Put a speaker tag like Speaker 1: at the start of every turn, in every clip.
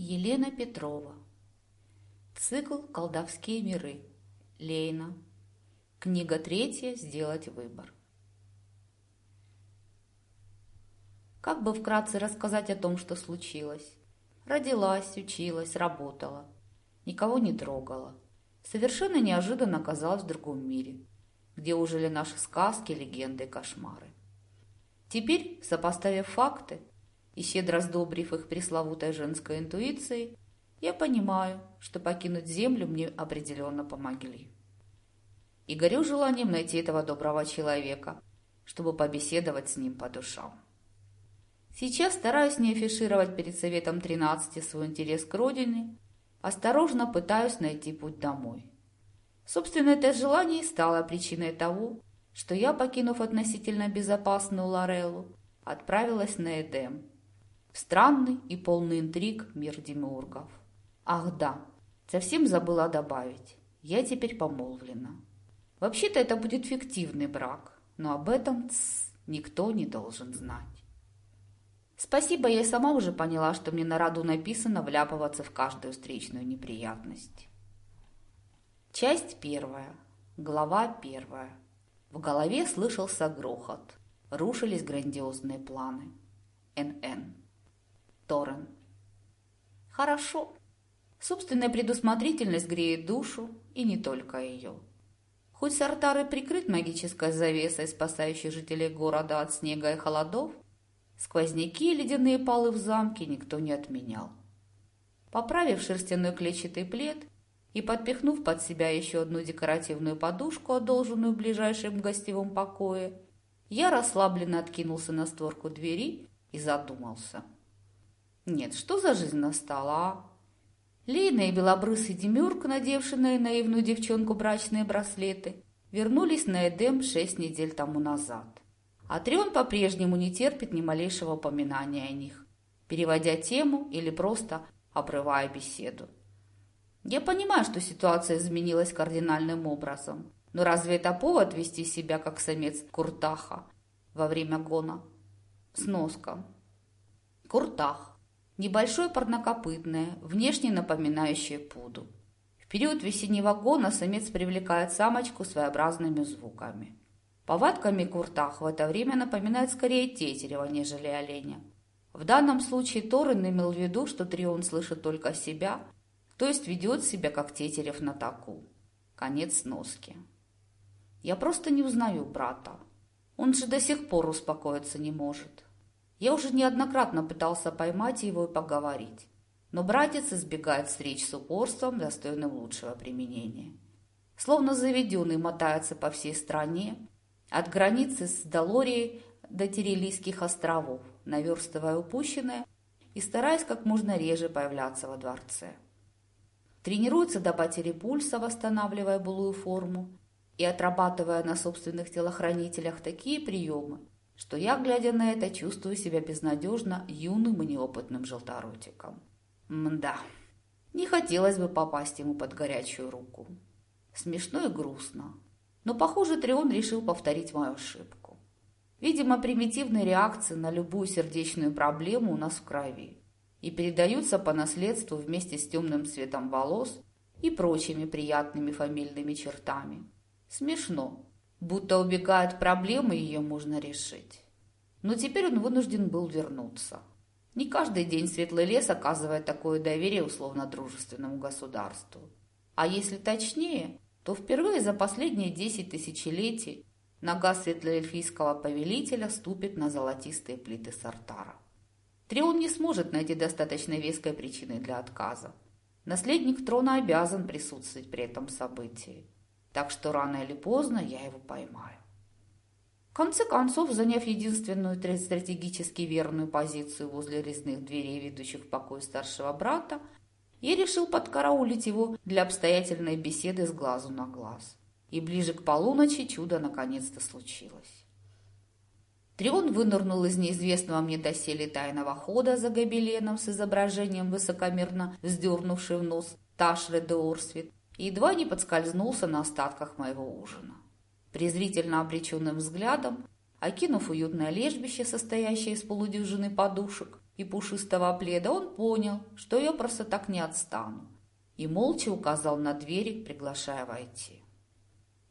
Speaker 1: Елена Петрова. Цикл «Колдовские миры». Лейна. Книга третья «Сделать выбор». Как бы вкратце рассказать о том, что случилось? Родилась, училась, работала. Никого не трогала. Совершенно неожиданно оказалась в другом мире, где ужили наши сказки, легенды кошмары. Теперь, сопоставив факты, и щедро сдобрив их пресловутой женской интуицией, я понимаю, что покинуть землю мне определенно помогли. И горю желанием найти этого доброго человека, чтобы побеседовать с ним по душам. Сейчас стараюсь не афишировать перед Советом 13 свой интерес к родине, осторожно пытаюсь найти путь домой. Собственно, это желание и стало причиной того, что я, покинув относительно безопасную Лореллу, отправилась на Эдем, Странный и полный интриг мир демиургов. Ах да, совсем забыла добавить. Я теперь помолвлена. Вообще-то это будет фиктивный брак, но об этом тс, никто не должен знать. Спасибо, я сама уже поняла, что мне на роду написано вляпываться в каждую встречную неприятность. Часть первая. Глава первая. В голове слышался грохот. Рушились грандиозные планы. НН. Торрен. Хорошо. Собственная предусмотрительность греет душу, и не только ее. Хоть Сартар и прикрыт магической завесой, спасающей жителей города от снега и холодов, сквозняки и ледяные полы в замке никто не отменял. Поправив шерстяной клетчатый плед и подпихнув под себя еще одну декоративную подушку, одолженную в ближайшем гостевом покое, я расслабленно откинулся на створку двери и задумался – нет, что за жизнь настала, а? Лейна и белобрысый Демюрк, надевший на наивную девчонку брачные браслеты, вернулись на Эдем шесть недель тому назад. А Трион по-прежнему не терпит ни малейшего упоминания о них, переводя тему или просто обрывая беседу. Я понимаю, что ситуация изменилась кардинальным образом, но разве это повод вести себя как самец Куртаха во время гона? Сноска. Куртах Небольшое парнокопытное, внешне напоминающее пуду. В период весеннего гона самец привлекает самочку своеобразными звуками. Повадками куртах в это время напоминает скорее тетерева, нежели оленя. В данном случае Торрен имел в виду, что Трион слышит только себя, то есть ведет себя как тетерев на таку. Конец носки. Я просто не узнаю брата. Он же до сих пор успокоиться не может. Я уже неоднократно пытался поймать его и поговорить, но братец избегает встреч с упорством, достойным лучшего применения. Словно заведенный мотается по всей стране, от границы с Долорией до Тирилийских островов, наверстывая упущенное и стараясь как можно реже появляться во дворце. Тренируется до потери пульса, восстанавливая былую форму и отрабатывая на собственных телохранителях такие приемы, что я, глядя на это, чувствую себя безнадежно юным и неопытным желторотиком. Мда, не хотелось бы попасть ему под горячую руку. Смешно и грустно. Но, похоже, Трион решил повторить мою ошибку. Видимо, примитивные реакции на любую сердечную проблему у нас в крови и передаются по наследству вместе с темным цветом волос и прочими приятными фамильными чертами. Смешно, будто убегая от проблемы, ее можно решить. Но теперь он вынужден был вернуться. Не каждый день Светлый лес оказывает такое доверие условно-дружественному государству. А если точнее, то впервые за последние десять тысячелетий нога светлоэльфийского повелителя ступит на золотистые плиты Сартара. Трион не сможет найти достаточно веской причины для отказа. Наследник трона обязан присутствовать при этом событии так что рано или поздно я его поймаю. В конце концов, заняв единственную стратегически верную позицию возле резных дверей, ведущих в покой старшего брата, я решил подкараулить его для обстоятельной беседы с глазу на глаз. И ближе к полуночи чудо наконец-то случилось. Трион вынырнул из неизвестного мне доселе тайного хода за гобеленом с изображением высокомерно вздернувший нос Ташры де Орсвит и едва не подскользнулся на остатках моего ужина. Презрительно обреченным взглядом, окинув уютное лежбище, состоящее из полудюжины подушек, и пушистого пледа, он понял, что я просто так не отстану, и молча указал на двери, приглашая войти.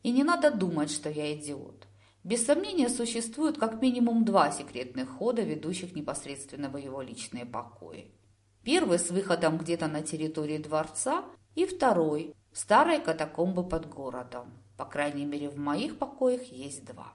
Speaker 1: И не надо думать, что я идиот. Без сомнения, существует как минимум два секретных хода, ведущих непосредственно в его личные покои. Первый с выходом где-то на территории дворца, и второй – старые катакомбы под городом. По крайней мере, в моих покоях есть два.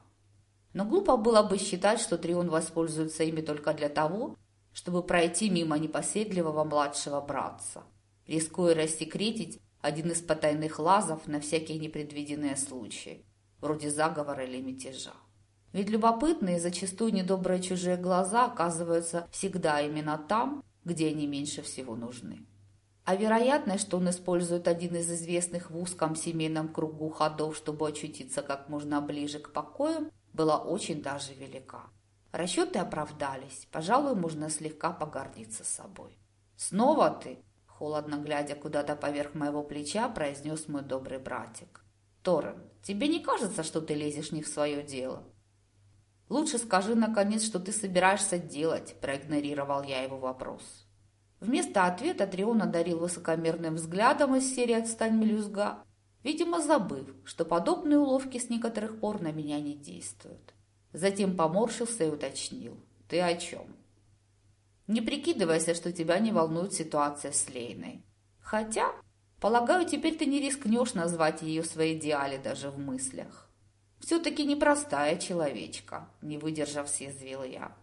Speaker 1: Но глупо было бы считать, что Трион воспользуется ими только для того, чтобы пройти мимо непоседливого младшего братца, рискуя рассекретить один из потайных лазов на всякие непредвиденные случаи, вроде заговора или мятежа. Ведь любопытные, зачастую недобрые чужие глаза оказываются всегда именно там, где они меньше всего нужны. А вероятность, что он использует один из известных в узком семейном кругу ходов, чтобы очутиться как можно ближе к покоям, была очень даже велика. Расчеты оправдались, пожалуй, можно слегка погордиться собой. «Снова ты?» – холодно глядя куда-то поверх моего плеча, произнес мой добрый братик. «Торрен, тебе не кажется, что ты лезешь не в свое дело?» «Лучше скажи, наконец, что ты собираешься делать», – проигнорировал я его вопрос. Вместо ответа Трион одарил высокомерным взглядом из серии «Отстань, мелюзга», видимо, забыв, что подобные уловки с некоторых пор на меня не действуют. Затем поморщился и уточнил. «Ты о чем?» «Не прикидывайся, что тебя не волнует ситуация с Лейной. Хотя, полагаю, теперь ты не рискнешь назвать ее своей идеале даже в мыслях. Все-таки непростая человечка», — не выдержав, съязвил я.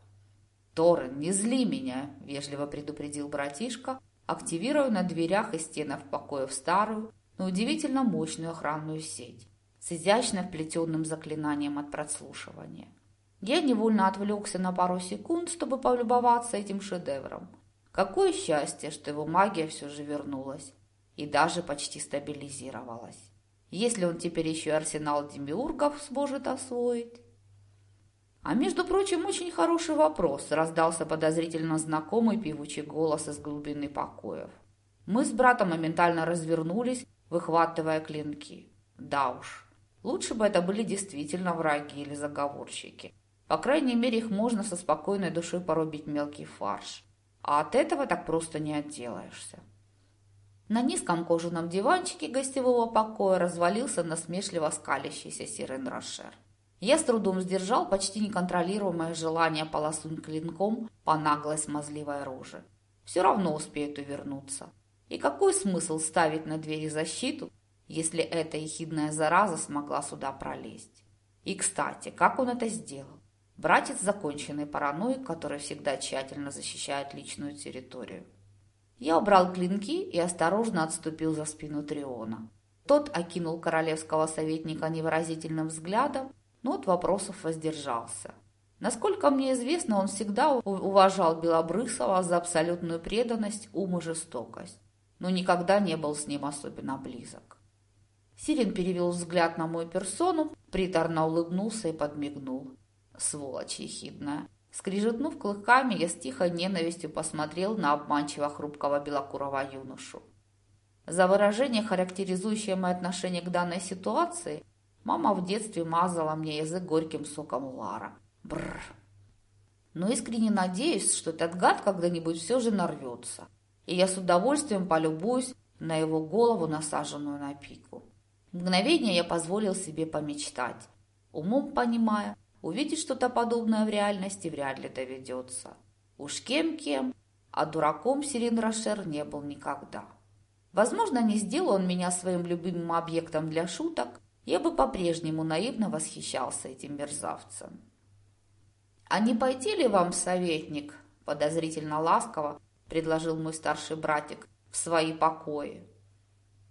Speaker 1: «Торрен, не зли меня!» – вежливо предупредил братишка, активируя на дверях и стенах покоев старую, но удивительно мощную охранную сеть с изящно вплетенным заклинанием от прослушивания. Я невольно отвлекся на пару секунд, чтобы полюбоваться этим шедевром. Какое счастье, что его магия все же вернулась и даже почти стабилизировалась. Если он теперь еще и арсенал демиургов сможет освоить... «А между прочим, очень хороший вопрос», – раздался подозрительно знакомый певучий голос из глубины покоев. Мы с братом моментально развернулись, выхватывая клинки. Да уж, лучше бы это были действительно враги или заговорщики. По крайней мере, их можно со спокойной душой порубить мелкий фарш. А от этого так просто не отделаешься. На низком кожаном диванчике гостевого покоя развалился насмешливо скалящийся Сирен Рошер. Я с трудом сдержал почти неконтролируемое желание полоснуть клинком по наглой смазливой роже. Все равно успеют увернуться. И какой смысл ставить на двери защиту, если эта ехидная зараза смогла сюда пролезть? И, кстати, как он это сделал? Братец законченный параноик, который всегда тщательно защищает личную территорию. Я убрал клинки и осторожно отступил за спину Триона. Тот окинул королевского советника невыразительным взглядом но от вопросов воздержался. Насколько мне известно, он всегда уважал Белобрысова за абсолютную преданность, ум и жестокость, но никогда не был с ним особенно близок. Сирин перевел взгляд на мою персону, приторно улыбнулся и подмигнул. Сволочь ехидная. Скрижетнув клыками, я с тихой ненавистью посмотрел на обманчиво хрупкого белокурого юношу. За выражение, характеризующее мое отношение к данной ситуации, Мама в детстве мазала мне язык горьким соком Лара. Бррр. Но искренне надеюсь, что этот гад когда-нибудь все же нарвется. И я с удовольствием полюбуюсь на его голову, насаженную на пику. Мгновение я позволил себе помечтать. Умом понимая, увидеть что-то подобное в реальности вряд ли доведется. Уж кем-кем, а дураком Сирин Рошер не был никогда. Возможно, не сделал он меня своим любимым объектом для шуток, я бы по-прежнему наивно восхищался этим мерзавцем. «А не пойти ли вам, советник?» – подозрительно ласково предложил мой старший братик в свои покои.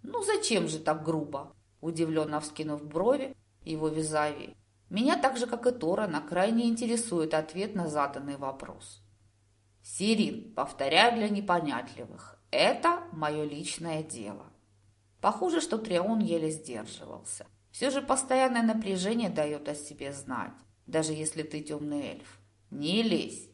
Speaker 1: «Ну зачем же так грубо?» – удивленно вскинув брови его визави. «Меня так же, как и Торана, крайне интересует ответ на заданный вопрос». «Сирин, повторяю для непонятливых, это мое личное дело». Похоже, что Трион еле сдерживался – все же постоянное напряжение дает о себе знать, даже если ты темный эльф. Не лезь.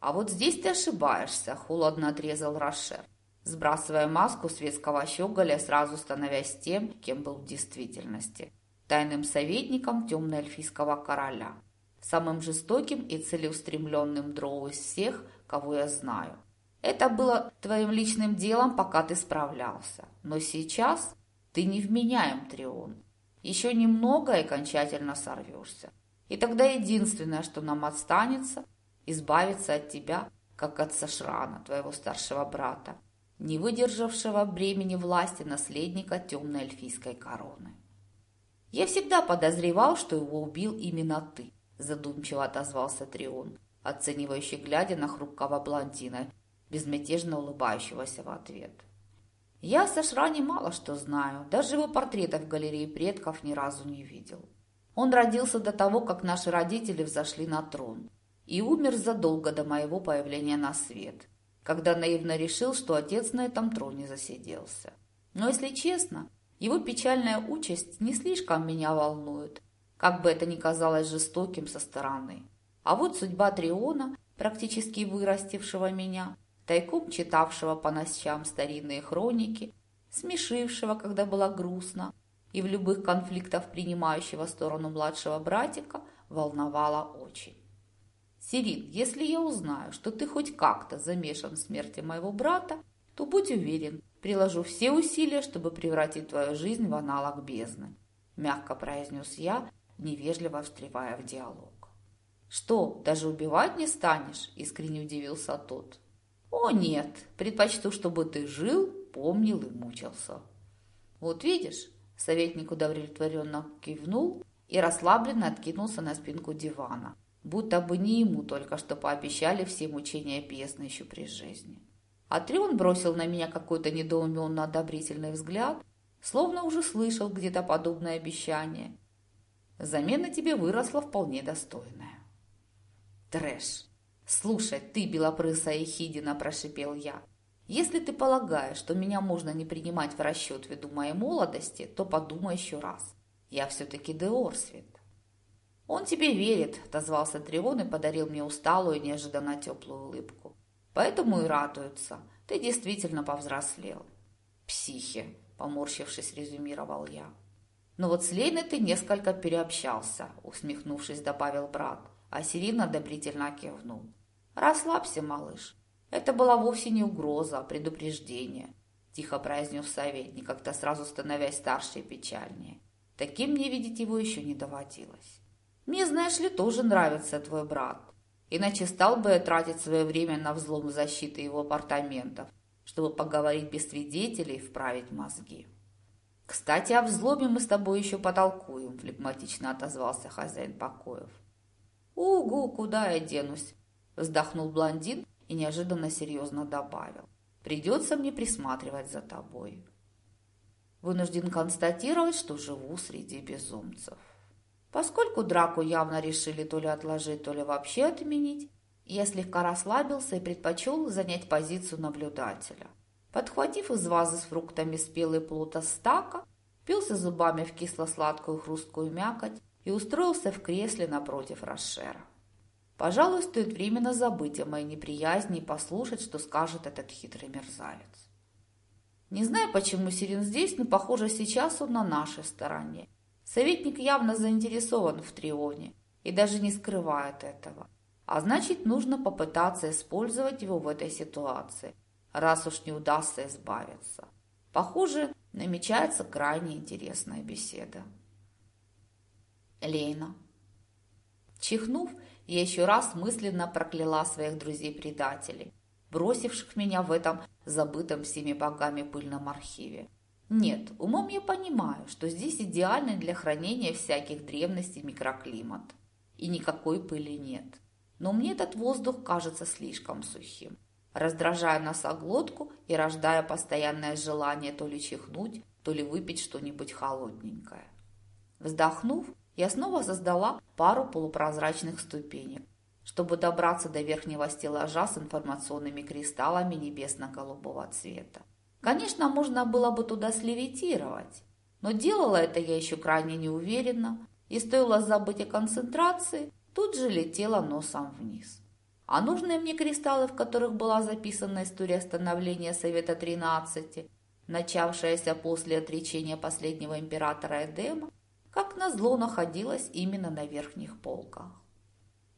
Speaker 1: А вот здесь ты ошибаешься, холодно отрезал Рашер, сбрасывая маску светского щеголя, сразу становясь тем, кем был в действительности. Тайным советником темно-эльфийского короля. Самым жестоким и целеустремленным дроу из всех, кого я знаю. Это было твоим личным делом, пока ты справлялся. Но сейчас ты не вменяем, Трион. Еще немного и окончательно сорвешься. И тогда единственное, что нам останется, избавиться от тебя, как от Сашрана, твоего старшего брата, не выдержавшего бремени власти наследника темной эльфийской короны. Я всегда подозревал, что его убил именно ты, задумчиво отозвался Трион, оценивающий глядя на хрупкого блондина, безмятежно улыбающегося в ответ. Я о Сашране мало что знаю, даже его портрета в галерее предков ни разу не видел. Он родился до того, как наши родители взошли на трон, и умер задолго до моего появления на свет, когда наивно решил, что отец на этом троне засиделся. Но, если честно, его печальная участь не слишком меня волнует, как бы это ни казалось жестоким со стороны. А вот судьба Триона, практически вырастившего меня, тайком читавшего по ночам старинные хроники, смешившего, когда было грустно, и в любых конфликтах принимающего сторону младшего братика, волновала очень. Сирин, если я узнаю, что ты хоть как-то замешан в смерти моего брата, то будь уверен, приложу все усилия, чтобы превратить твою жизнь в аналог бездны», – мягко произнес я, невежливо встревая в диалог. «Что, даже убивать не станешь?» – искренне удивился тот. «О нет, предпочту, чтобы ты жил, помнил и мучился». «Вот видишь», – советник удовлетворенно кивнул и расслабленно откинулся на спинку дивана – будто бы не ему только что пообещали все мучения бездны еще при жизни. А Трион бросил на меня какой-то недоуменно одобрительный взгляд, словно уже слышал где-то подобное обещание. Замена тебе выросла вполне достойная. Трэш. Слушай, ты, белопрысая ехидина, прошипел я. Если ты полагаешь, что меня можно не принимать в расчет ввиду моей молодости, то подумай еще раз. Я все-таки Деорсвит. «Он тебе верит», – отозвался Трион и подарил мне усталую, неожиданно теплую улыбку. «Поэтому и радуется. Ты действительно повзрослел». «Психи», – поморщившись, резюмировал я. «Но вот с Лейной ты несколько переобщался», – усмехнувшись, добавил брат, а Сирин одобрительно кивнул. «Расслабься, малыш. Это была вовсе не угроза, а предупреждение», – тихо произнес советник, как-то сразу становясь старше и печальнее. Таким мне видеть его еще не доводилось. Мне, знаешь ли, тоже нравится твой брат. Иначе стал бы я тратить свое время на взлом защиты его апартаментов, чтобы поговорить без свидетелей и вправить мозги. «Кстати, о взломе мы с тобой еще потолкуем», – флегматично отозвался хозяин покоев. «Угу, куда я денусь?» – вздохнул блондин и неожиданно серьезно добавил. «Придется мне присматривать за тобой. Вынужден констатировать, что живу среди безумцев». Поскольку драку явно решили то ли отложить, то ли вообще отменить, я слегка расслабился и предпочел занять позицию наблюдателя. Подхватив из вазы с фруктами спелый плод стака, пился зубами в кисло-сладкую хрусткую мякоть и устроился в кресле напротив Рошера. Пожалуй, стоит временно забыть о моей неприязни и послушать, что скажет этот хитрый мерзавец. Не знаю, почему Сирин здесь, но, похоже, сейчас он на нашей стороне. Советник явно заинтересован в Трионе и даже не скрывает этого. А значит, нужно попытаться использовать его в этой ситуации, раз уж не удастся избавиться. Похоже, намечается крайне интересная беседа. Лейна. Чихнув, я еще раз мысленно прокляла своих друзей-предателей, бросивших меня в этом забытом всеми богами пыльном архиве. Нет, умом я понимаю, что здесь идеальный для хранения всяких древностей микроклимат. И никакой пыли нет. Но мне этот воздух кажется слишком сухим, раздражая носоглотку и рождая постоянное желание то ли чихнуть, то ли выпить что-нибудь холодненькое. Вздохнув, я снова создала пару полупрозрачных ступенек, чтобы добраться до верхнего стеллажа с информационными кристаллами небесно-голубого цвета. Конечно, можно было бы туда слевитировать, но делала это я еще крайне неуверенно, и стоило забыть о концентрации, тут же летела носом вниз. А нужные мне кристаллы, в которых была записана история становления Совета 13, начавшаяся после отречения последнего императора Эдема, как назло находилась именно на верхних полках.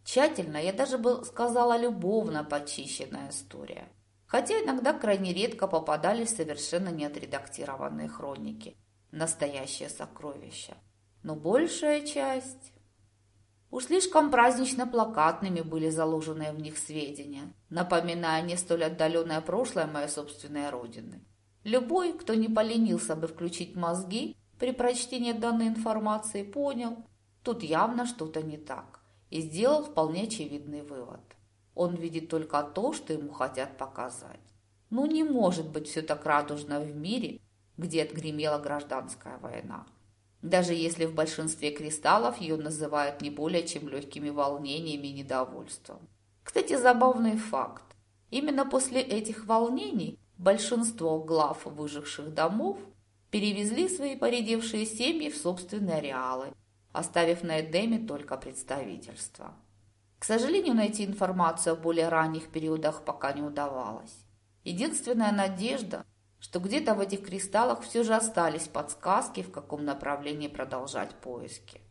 Speaker 1: Тщательно, я даже бы сказала, любовно почищенная история. Хотя иногда крайне редко попадались совершенно неотредактированные хроники. Настоящее сокровище. Но большая часть... Уж слишком празднично-плакатными были заложенные в них сведения, напоминая не столь отдаленное прошлое моей собственной родины. Любой, кто не поленился бы включить мозги при прочтении данной информации, понял, тут явно что-то не так и сделал вполне очевидный вывод. Он видит только то, что ему хотят показать. Ну не может быть все так радужно в мире, где отгремела гражданская война. Даже если в большинстве кристаллов ее называют не более чем легкими волнениями и недовольством. Кстати, забавный факт. Именно после этих волнений большинство глав выживших домов перевезли свои поредевшие семьи в собственные ареалы оставив на Эдеме только представительство. К сожалению, найти информацию о более ранних периодах пока не удавалось. Единственная надежда, что где-то в этих кристаллах все же остались подсказки, в каком направлении продолжать поиски.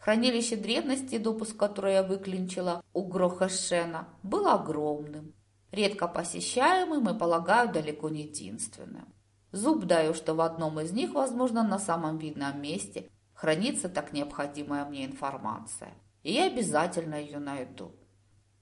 Speaker 1: Хранилище древности, допуск которое я выклинчила у Грохашена, было огромным, редко посещаемым и, полагаю, далеко не единственным. Зуб даю, что в одном из них, возможно, на самом видном месте хранится так необходимая мне информация, и я обязательно ее найду.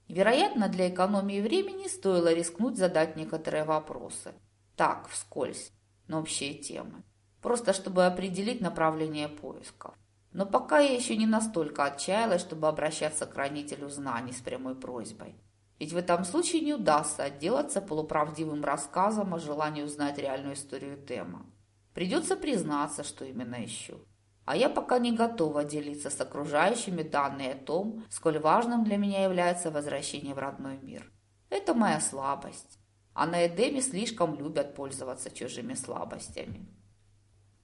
Speaker 1: Вероятно, для экономии времени стоило рискнуть задать некоторые вопросы. Так, вскользь, на общие темы. Просто чтобы определить направление поисков. Но пока я еще не настолько отчаялась, чтобы обращаться к хранителю знаний с прямой просьбой. Ведь в этом случае не удастся отделаться полуправдивым рассказом о желании узнать реальную историю Тема. Придется признаться, что именно ищу. А я пока не готова делиться с окружающими данные о том, сколь важным для меня является возвращение в родной мир. Это моя слабость. А на Эдеме слишком любят пользоваться чужими слабостями.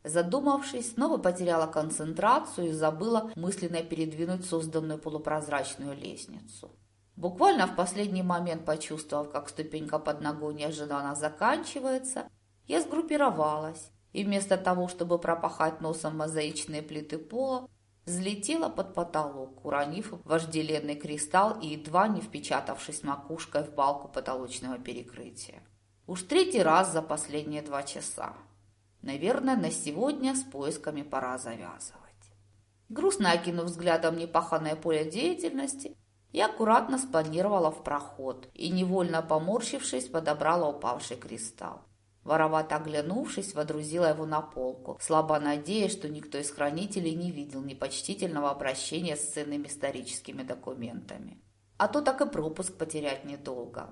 Speaker 1: Задумавшись, снова потеряла концентрацию и забыла мысленно передвинуть созданную полупрозрачную лестницу. Буквально в последний момент почувствовав, как ступенька под ногой неожиданно заканчивается, я сгруппировалась и вместо того, чтобы пропахать носом мозаичные плиты пола, взлетела под потолок, уронив вожделенный кристалл и едва не впечатавшись макушкой в балку потолочного перекрытия. Уж третий раз за последние два часа. Наверное, на сегодня с поисками пора завязывать. Грустно окинув взглядом непаханное поле деятельности, я аккуратно спланировала в проход и, невольно поморщившись, подобрала упавший кристалл. Воровато оглянувшись, водрузила его на полку, слабо надеясь, что никто из хранителей не видел непочтительного обращения с ценными историческими документами. А то так и пропуск потерять недолго.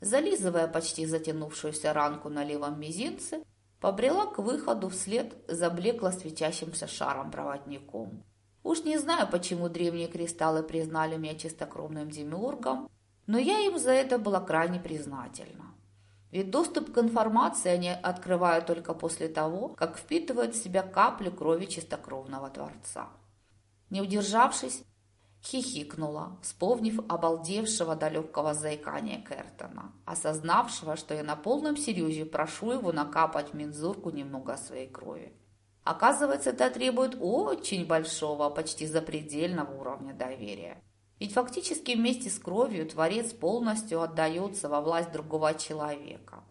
Speaker 1: Зализывая почти затянувшуюся ранку на левом мизинце, побрела к выходу вслед за блекло светящимся шаром-проводником. Уж не знаю, почему древние кристаллы признали меня чистокровным демиургом, но я им за это была крайне признательна. Ведь доступ к информации они открывают только после того, как впитывают в себя каплю крови чистокровного Творца. Не удержавшись, хихикнула, вспомнив обалдевшего до легкого заикания Кертона, осознавшего, что я на полном серьезе прошу его накапать в мензурку немного своей крови. Оказывается, это требует очень большого, почти запредельного уровня доверия. Ведь фактически вместе с кровью Творец полностью отдается во власть другого человека.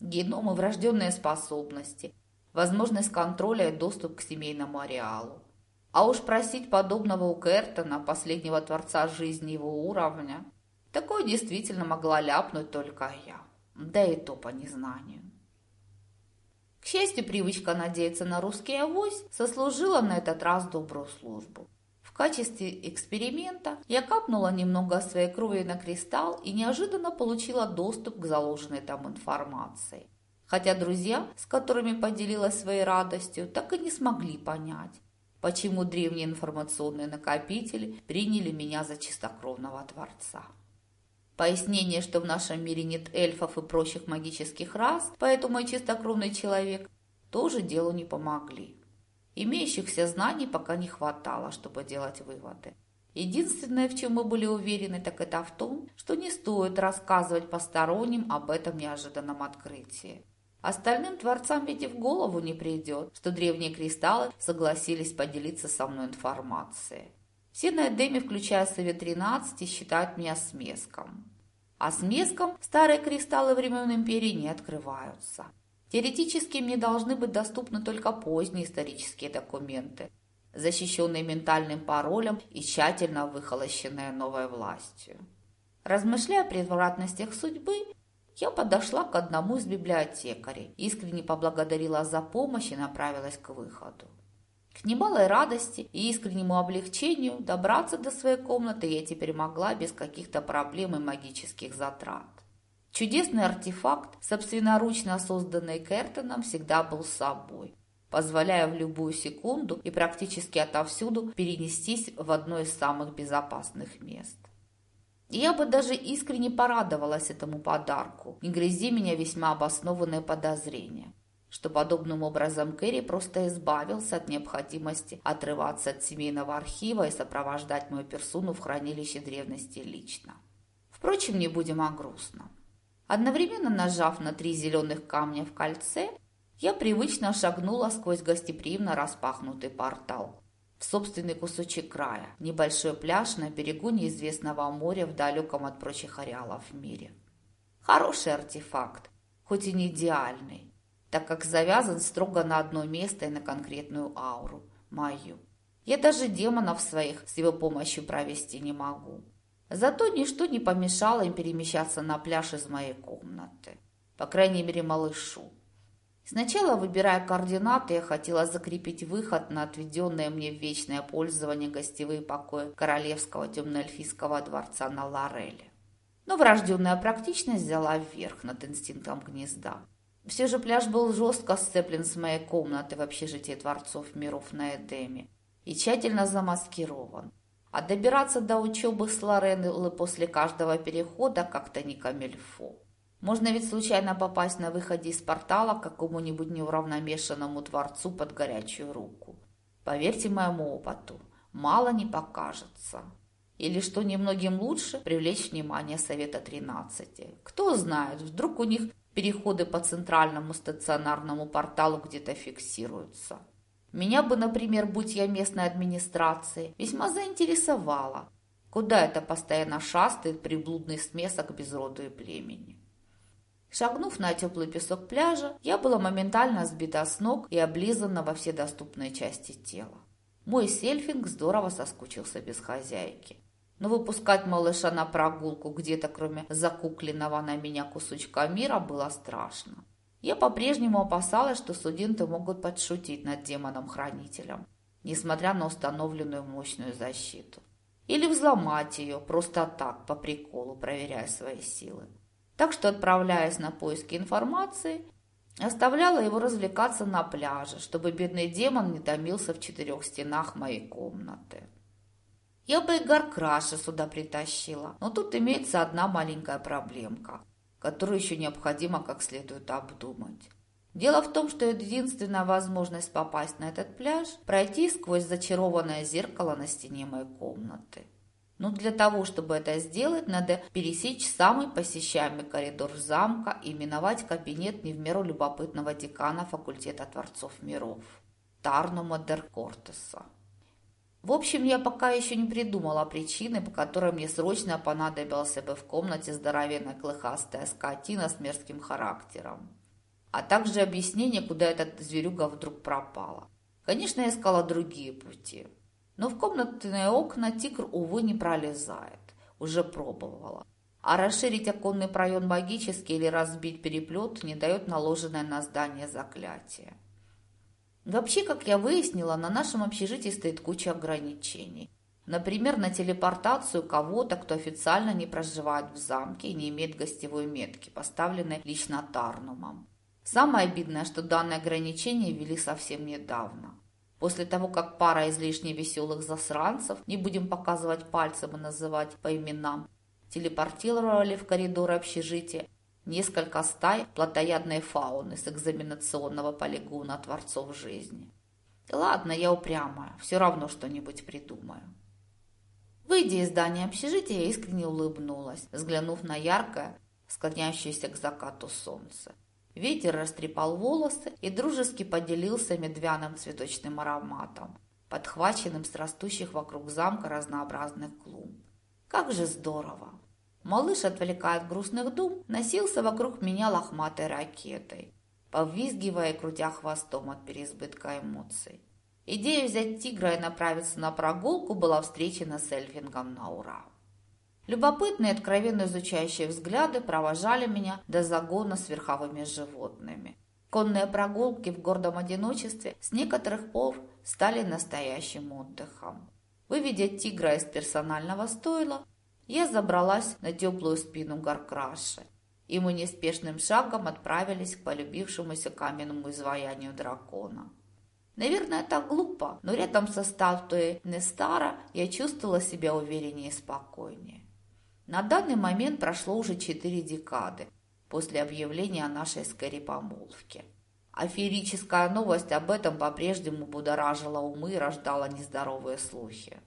Speaker 1: Геномы, врожденные способности, возможность контроля и доступ к семейному ареалу. А уж просить подобного у Кертона, последнего творца жизни его уровня, такое действительно могла ляпнуть только я. Да и то по незнанию. К счастью, привычка надеяться на русский авось сослужила на этот раз добрую службу. В качестве эксперимента я капнула немного своей крови на кристалл и неожиданно получила доступ к заложенной там информации. Хотя друзья, с которыми поделилась своей радостью, так и не смогли понять, почему древние информационные накопители приняли меня за чистокровного творца. Пояснение, что в нашем мире нет эльфов и прочих магических рас, поэтому я чистокровный человек, тоже делу не помогли. Имеющихся знаний пока не хватало, чтобы делать выводы. Единственное, в чем мы были уверены, так это в том, что не стоит рассказывать посторонним об этом неожиданном открытии. Остальным творцам ведь и в голову не придет, что древние кристаллы согласились поделиться со мной информацией. Все на Эдеме, включая Совет 13, считают меня смеском. А смеском старые кристаллы времен Империи не открываются. Теоретически мне должны быть доступны только поздние исторические документы, защищенные ментальным паролем и тщательно выхолощенные новой властью. Размышляя о превратностях судьбы, я подошла к одному из библиотекарей, искренне поблагодарила за помощь и направилась к выходу. К немалой радости и искреннему облегчению добраться до своей комнаты я теперь могла без каких-то проблем и магических затрат. Чудесный артефакт, собственноручно созданный Кертоном, всегда был с собой, позволяя в любую секунду и практически отовсюду перенестись в одно из самых безопасных мест. Я бы даже искренне порадовалась этому подарку, не грязи меня весьма обоснованные подозрения, что подобным образом Кэрри просто избавился от необходимости отрываться от семейного архива и сопровождать мою персону в хранилище древности лично. Впрочем, не будем о грустном. Одновременно нажав на три зеленых камня в кольце, я привычно шагнула сквозь гостеприимно распахнутый портал в собственный кусочек края, небольшой пляж на берегу неизвестного моря в далеком от прочих ареалов мире. Хороший артефакт, хоть и не идеальный, так как завязан строго на одно место и на конкретную ауру, мою. Я даже демонов своих с его помощью провести не могу. Зато ничто не помешало им перемещаться на пляж из моей комнаты. По крайней мере, малышу. Сначала, выбирая координаты, я хотела закрепить выход на отведенное мне в вечное пользование гостевые покои королевского темноэльфийского дворца на Лореле. Но врожденная практичность взяла вверх над инстинктом гнезда. Все же пляж был жестко сцеплен с моей комнаты в общежитии дворцов миров на Эдеме и тщательно замаскирован. А добираться до учебы с Лоренлы после каждого перехода как-то не камельфо. Можно ведь случайно попасть на выходе из портала к какому-нибудь неуравномешанному творцу под горячую руку. Поверьте моему опыту, мало не покажется. Или, что немногим лучше, привлечь внимание Совета 13. Кто знает, вдруг у них переходы по центральному стационарному порталу где-то фиксируются. Меня бы, например, будь я местной администрацией, весьма заинтересовало, куда это постоянно шастает приблудный смесок без и племени. Шагнув на теплый песок пляжа, я была моментально сбита с ног и облизана во все доступные части тела. Мой сельфинг здорово соскучился без хозяйки. Но выпускать малыша на прогулку где-то, кроме закукленного на меня кусочка мира, было страшно. Я по-прежнему опасалась, что студенты могут подшутить над демоном-хранителем, несмотря на установленную мощную защиту. Или взломать ее просто так, по приколу, проверяя свои силы. Так что, отправляясь на поиски информации, оставляла его развлекаться на пляже, чтобы бедный демон не томился в четырех стенах моей комнаты. Я бы и Гаркраша сюда притащила, но тут имеется одна маленькая проблемка – которую еще необходимо как следует обдумать. Дело в том, что единственная возможность попасть на этот пляж – пройти сквозь зачарованное зеркало на стене моей комнаты. Но для того, чтобы это сделать, надо пересечь самый посещаемый коридор замка и миновать кабинет не в меру любопытного декана факультета Творцов Миров – Тарнума Деркортеса. В общем, я пока еще не придумала причины, по которой мне срочно понадобился бы в комнате здоровенная клыхастая скотина с мерзким характером. А также объяснение, куда этот зверюга вдруг пропала. Конечно, я искала другие пути. Но в комнатные окна тигр, увы, не пролезает. Уже пробовала. А расширить оконный проем магически или разбить переплет не дает наложенное на здание заклятие. Вообще, как я выяснила, на нашем общежитии стоит куча ограничений. Например, на телепортацию кого-то, кто официально не проживает в замке и не имеет гостевой метки, поставленной лично Тарнумом. Самое обидное, что данное ограничение ввели совсем недавно. После того, как пара излишне веселых засранцев, не будем показывать пальцем и называть по именам, телепортировали в коридоры общежития несколько стай плотоядной фауны с экзаменационного полигона Творцов жизни. Ладно, я упрямая, все равно что-нибудь придумаю. Выйдя из здания общежития, я искренне улыбнулась, взглянув на яркое, склоняющееся к закату солнце. Ветер растрепал волосы и дружески поделился медвяным цветочным ароматом, подхваченным с растущих вокруг замка разнообразных клумб. Как же здорово! Малыш, отвлекая от грустных дум, носился вокруг меня лохматой ракетой, повизгивая и крутя хвостом от переизбытка эмоций. Идея взять тигра и направиться на прогулку была встречена с Эльфингом на ура. Любопытные, откровенно изучающие взгляды провожали меня до загона с верховыми животными. Конные прогулки в гордом одиночестве с некоторых пор стали настоящим отдыхом. Выведя тигра из персонального стойла, я забралась на теплую спину Гаркраши, и мы неспешным шагом отправились к полюбившемуся каменному изваянию дракона. Наверное, это глупо, но рядом со статуей Нестара я чувствовала себя увереннее и спокойнее. На данный момент прошло уже четыре декады после объявления о нашей скорее помолвке. Аферическая новость об этом по-прежнему будоражила умы и рождала нездоровые слухи.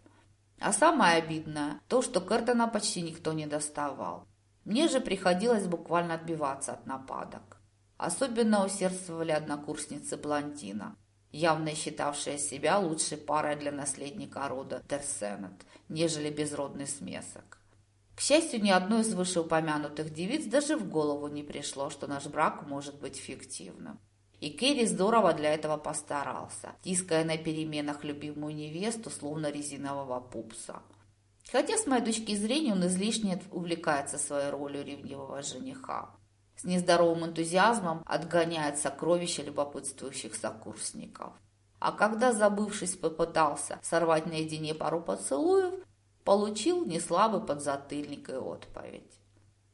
Speaker 1: А самое обидное – то, что Кертона почти никто не доставал. Мне же приходилось буквально отбиваться от нападок. Особенно усердствовали однокурсницы Блантина, явно считавшие себя лучшей парой для наследника рода Терсенет, нежели безродный смесок. К счастью, ни одной из вышеупомянутых девиц даже в голову не пришло, что наш брак может быть фиктивным. И Керри здорово для этого постарался, тиская на переменах любимую невесту, словно резинового пупса. Хотя, с моей точки зрения, он излишне увлекается своей ролью ревнивого жениха. С нездоровым энтузиазмом отгоняет сокровища любопытствующих сокурсников. А когда, забывшись, попытался сорвать наедине пару поцелуев, получил неслабый подзатыльник и отповедь.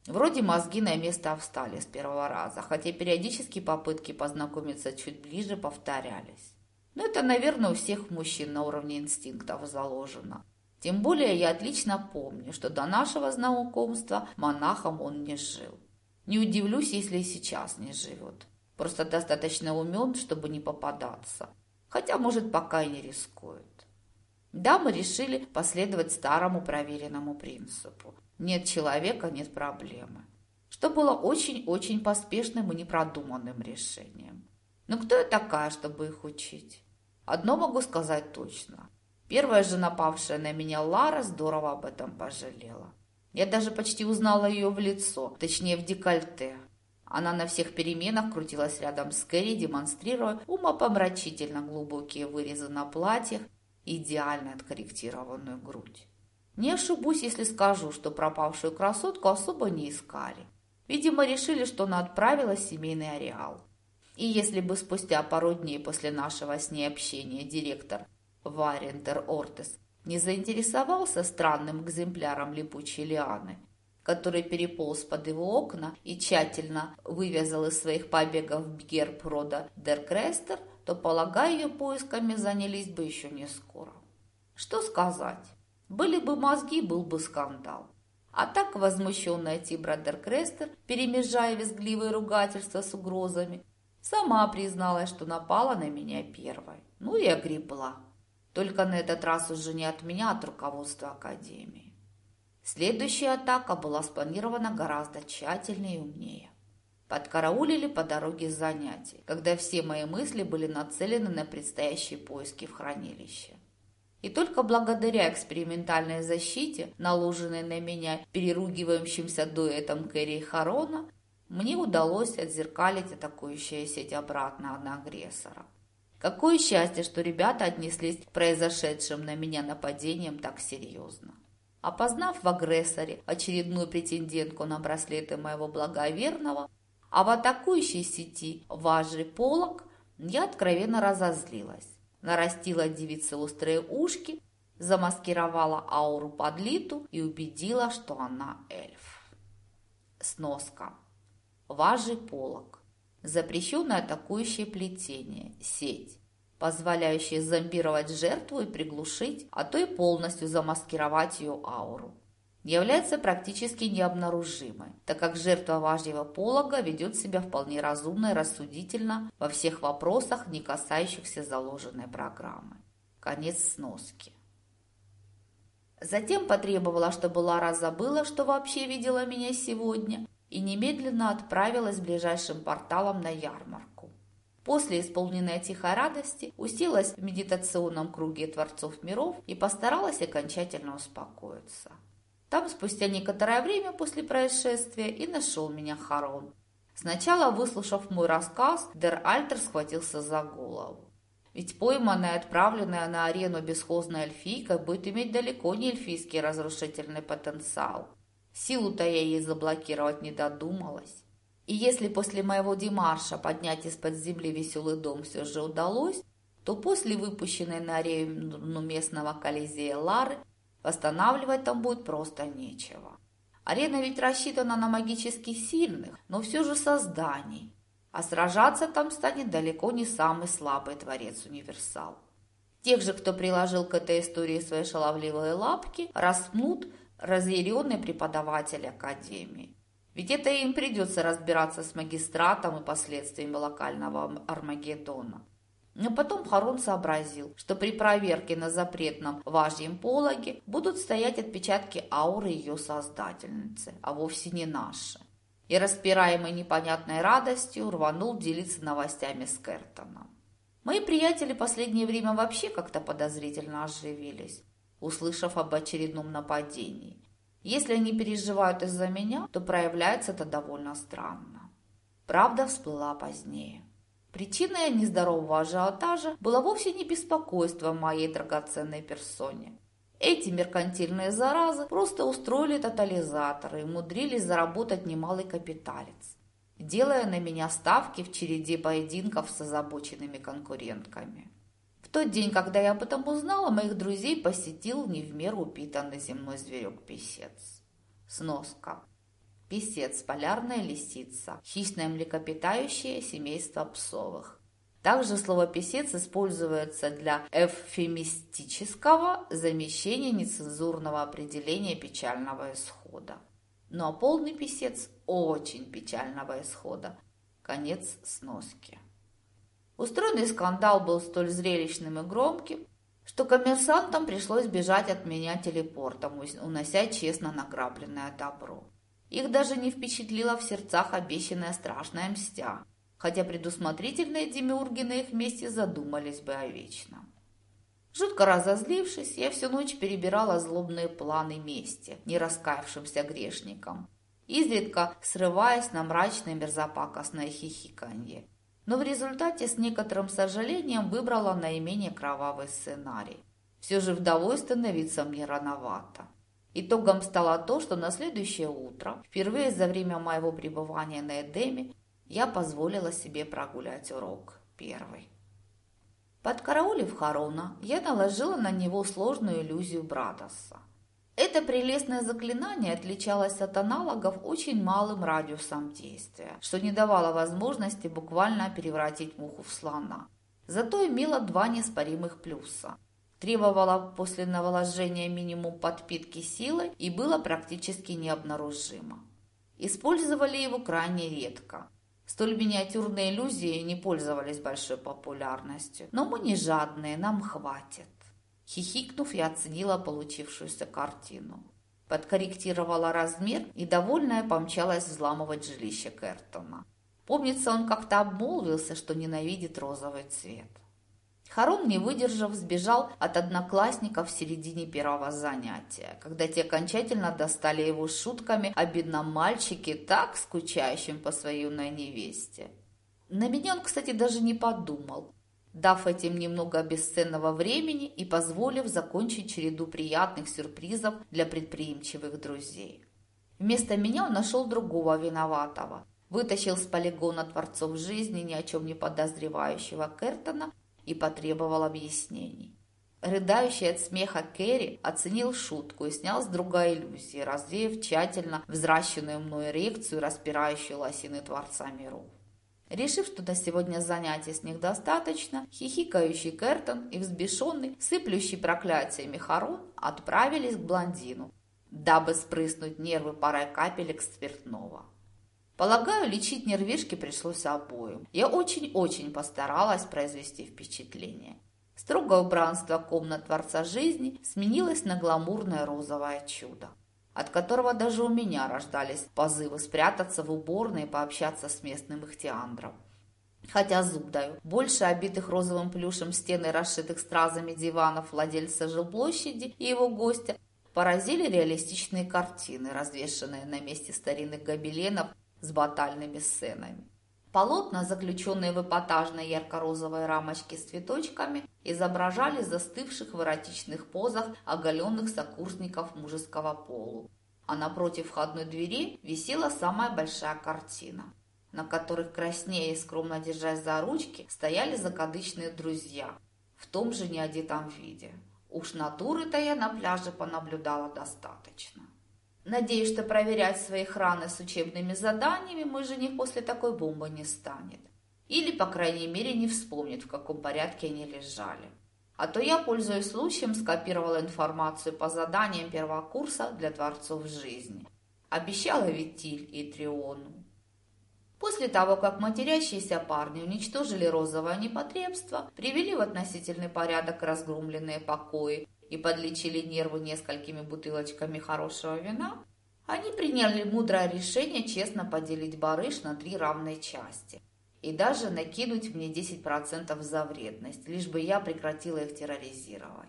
Speaker 1: Вроде мозги на место встали с первого раза, хотя периодически попытки познакомиться чуть ближе повторялись. Но это, наверное, у всех мужчин на уровне инстинктов заложено. Тем более я отлично помню, что до нашего знакомства монахом он не жил. Не удивлюсь, если и сейчас не живет. Просто достаточно умен, чтобы не попадаться. Хотя, может, пока и не рискует. Да, мы решили последовать старому проверенному принципу. Нет человека – нет проблемы. Что было очень-очень поспешным и непродуманным решением. Но кто я такая, чтобы их учить? Одно могу сказать точно. Первая же напавшая на меня Лара здорово об этом пожалела. Я даже почти узнала ее в лицо, точнее в декольте. Она на всех переменах крутилась рядом с Кэрри, демонстрируя умопомрачительно глубокие вырезы на платьях и идеально откорректированную грудь. Не ошибусь, если скажу, что пропавшую красотку особо не искали. Видимо, решили, что она отправилась в семейный ареал. И если бы спустя пару дней после нашего с ней общения директор Варентер Ортес не заинтересовался странным экземпляром липучей лианы, который переполз под его окна и тщательно вывязал из своих побегов герб рода Деркрестер, то, полагаю, ее поисками занялись бы еще не скоро. Что сказать? Были бы мозги, был бы скандал. А так возмущенная Тибра Деркрестер, перемежая визгливые ругательства с угрозами, сама призналась, что напала на меня первой. Ну и огребла. Только на этот раз уже не от меня, а от руководства Академии. Следующая атака была спланирована гораздо тщательнее и умнее. Подкараулили по дороге занятий, когда все мои мысли были нацелены на предстоящие поиски в хранилище. И только благодаря экспериментальной защите, наложенной на меня переругивающимся дуэтом Кэрри Харона, мне удалось отзеркалить атакующую сеть обратно на агрессора. Какое счастье, что ребята отнеслись к произошедшим на меня нападениям так серьезно. Опознав в агрессоре очередную претендентку на браслеты моего благоверного, а в атакующей сети важный полок, я откровенно разозлилась нарастила девице острые ушки, замаскировала ауру подлиту и убедила, что она эльф. Сноска. Важий полог. Запрещенное атакующее плетение, сеть, позволяющая зомбировать жертву и приглушить, а то и полностью замаскировать ее ауру является практически необнаружимой, так как жертва важьего полога ведет себя вполне разумно и рассудительно во всех вопросах, не касающихся заложенной программы. Конец сноски. Затем потребовала, чтобы Лара забыла, что вообще видела меня сегодня, и немедленно отправилась ближайшим порталом на ярмарку. После исполненной тихой радости уселась в медитационном круге Творцов миров и постаралась окончательно успокоиться. Там спустя некоторое время после происшествия и нашел меня Харон. Сначала, выслушав мой рассказ, Дер Альтер схватился за голову. Ведь пойманная, отправленная на арену бесхозная эльфийка будет иметь далеко не эльфийский разрушительный потенциал. Силу-то я ей заблокировать не додумалась. И если после моего демарша поднять из-под земли веселый дом все же удалось, то после выпущенной на арену местного колизея Лары восстанавливать там будет просто нечего. Арена ведь рассчитана на магически сильных, но все же созданий, а сражаться там станет далеко не самый слабый творец-универсал. Тех же, кто приложил к этой истории свои шаловливые лапки, распнут разъяренный преподаватель Академии. Ведь это им придется разбираться с магистратом и последствиями локального Армагеддона. Но потом Харон сообразил, что при проверке на запретном важьем пологе будут стоять отпечатки ауры ее создательницы, а вовсе не наши и, распираемый непонятной радостью, рванул делиться новостями с Кертоном. Мои приятели последнее время вообще как-то подозрительно оживились, услышав об очередном нападении. Если они переживают из-за меня, то проявляется это довольно странно. Правда всплыла позднее. Причиной нездорового ажиотажа было вовсе не беспокойство моей драгоценной персоне. Эти меркантильные заразы просто устроили тотализаторы и умудрились заработать немалый капиталец, делая на меня ставки в череде поединков с озабоченными конкурентками. В тот день, когда я об этом узнала, моих друзей посетил не в меру упитанный земной зверек-песец. Сноска. Песец – полярная лисица, хищное млекопитающее семейства псовых. Также слово «писец» используется для эвфемистического замещения нецензурного определения печального исхода. Ну а полный писец очень печального исхода. Конец сноски. Устроенный скандал был столь зрелищным и громким, что коммерсантам пришлось бежать от меня телепортом, унося честно награбленное добро. Их даже не впечатлила в сердцах обещанная страшная мстя – хотя предусмотрительные демиурги на их месте задумались бы о вечном. Жутко разозлившись, я всю ночь перебирала злобные планы мести, не раскаявшимся грешникам, изредка срываясь на мрачное мерзопакостное хихиканье. Но в результате с некоторым сожалением выбрала наименее кровавый сценарий. Все же вдовой становиться мне рановато. Итогом стало то, что на следующее утро, впервые за время моего пребывания на Эдеме, я позволила себе прогулять урок первый. Подкараулив Харона, я наложила на него сложную иллюзию Брадоса. Это прелестное заклинание отличалось от аналогов очень малым радиусом действия, что не давало возможности буквально превратить муху в слона. Зато имело два неспоримых плюса. Требовало после наложения минимум подпитки силы и было практически необнаружимо. Использовали его крайне редко – Столь миниатюрные иллюзии не пользовались большой популярностью. Но мы не жадные, нам хватит. Хихикнув, я оценила получившуюся картину. Подкорректировала размер и, довольная, помчалась взламывать жилище Кертона. Помнится, он как-то обмолвился, что ненавидит розовый цвет. Харон, не выдержав, сбежал от одноклассников в середине первого занятия, когда те окончательно достали его шутками о бедном мальчике, так скучающем по своей юной невесте. На меня он, кстати, даже не подумал, дав этим немного бесценного времени и позволив закончить череду приятных сюрпризов для предприимчивых друзей. Вместо меня он нашел другого виноватого, вытащил с полигона Творцов жизни ни о чем не подозревающего Кертона и потребовал объяснений. Рыдающий от смеха Кэрри оценил шутку и снял с друга иллюзии, развеяв тщательно взращенную мной эрекцию, распирающую лосины Творца миров. Решив, что на сегодня занятий с них достаточно, хихикающий Кертон и взбешенный, сыплющий проклятиями Харон отправились к блондину, дабы спрыснуть нервы парой капелек спиртного. Полагаю, лечить нервишки пришлось обоим. Я очень-очень постаралась произвести впечатление. Строгое убранство комнат Творца Жизни сменилось на гламурное розовое чудо, от которого даже у меня рождались позывы спрятаться в уборной и пообщаться с местным ихтиандром. Хотя зуб даю. Больше обитых розовым плюшем стены, расшитых стразами диванов владельца жилплощади и его гостя, поразили реалистичные картины, развешанные на месте старинных гобеленов с батальными сценами. Полотна, заключенные в эпатажной ярко-розовой рамочке с цветочками, изображали застывших в эротичных позах оголенных сокурсников мужеского полу. А напротив входной двери висела самая большая картина, на которых краснее скромно держась за ручки стояли закадычные друзья в том же неодетом виде. Уж натуры-то я на пляже понаблюдала достаточно. Надеюсь, что проверять свои храны с учебными заданиями мой жених после такой бомбы не станет. Или, по крайней мере, не вспомнит, в каком порядке они лежали. А то я, пользуясь случаем, скопировала информацию по заданиям первого курса для Творцов жизни. Обещала Витиль и Триону. После того, как матерящиеся парни уничтожили розовое непотребство, привели в относительный порядок разгромленные покои и подлечили нервы несколькими бутылочками хорошего вина, они приняли мудрое решение честно поделить барыш на три равные части и даже накинуть мне 10% за вредность, лишь бы я прекратила их терроризировать.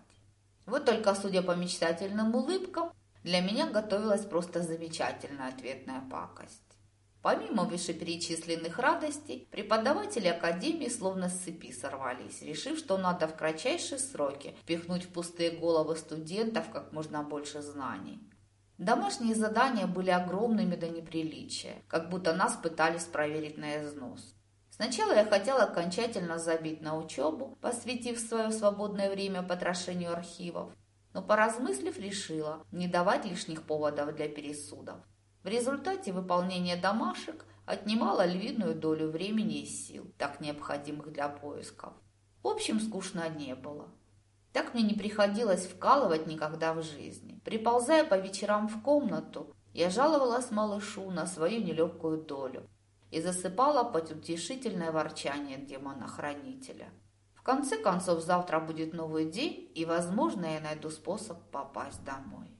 Speaker 1: Вот только, судя по мечтательным улыбкам, для меня готовилась просто замечательная ответная пакость. Помимо вышеперечисленных радостей, преподаватели Академии словно с цепи сорвались, решив, что надо в кратчайшие сроки впихнуть в пустые головы студентов как можно больше знаний. Домашние задания были огромными до неприличия, как будто нас пытались проверить на износ. Сначала я хотела окончательно забить на учебу, посвятив свое свободное время потрошению архивов, но поразмыслив решила не давать лишних поводов для пересудов. В результате выполнение домашек отнимало львиную долю времени и сил, так необходимых для поисков. В общем, скучно не было. Так мне не приходилось вкалывать никогда в жизни. Приползая по вечерам в комнату, я жаловалась малышу на свою нелегкую долю и засыпала под утешительное ворчание демона-хранителя. В конце концов, завтра будет новый день, и, возможно, я найду способ попасть домой.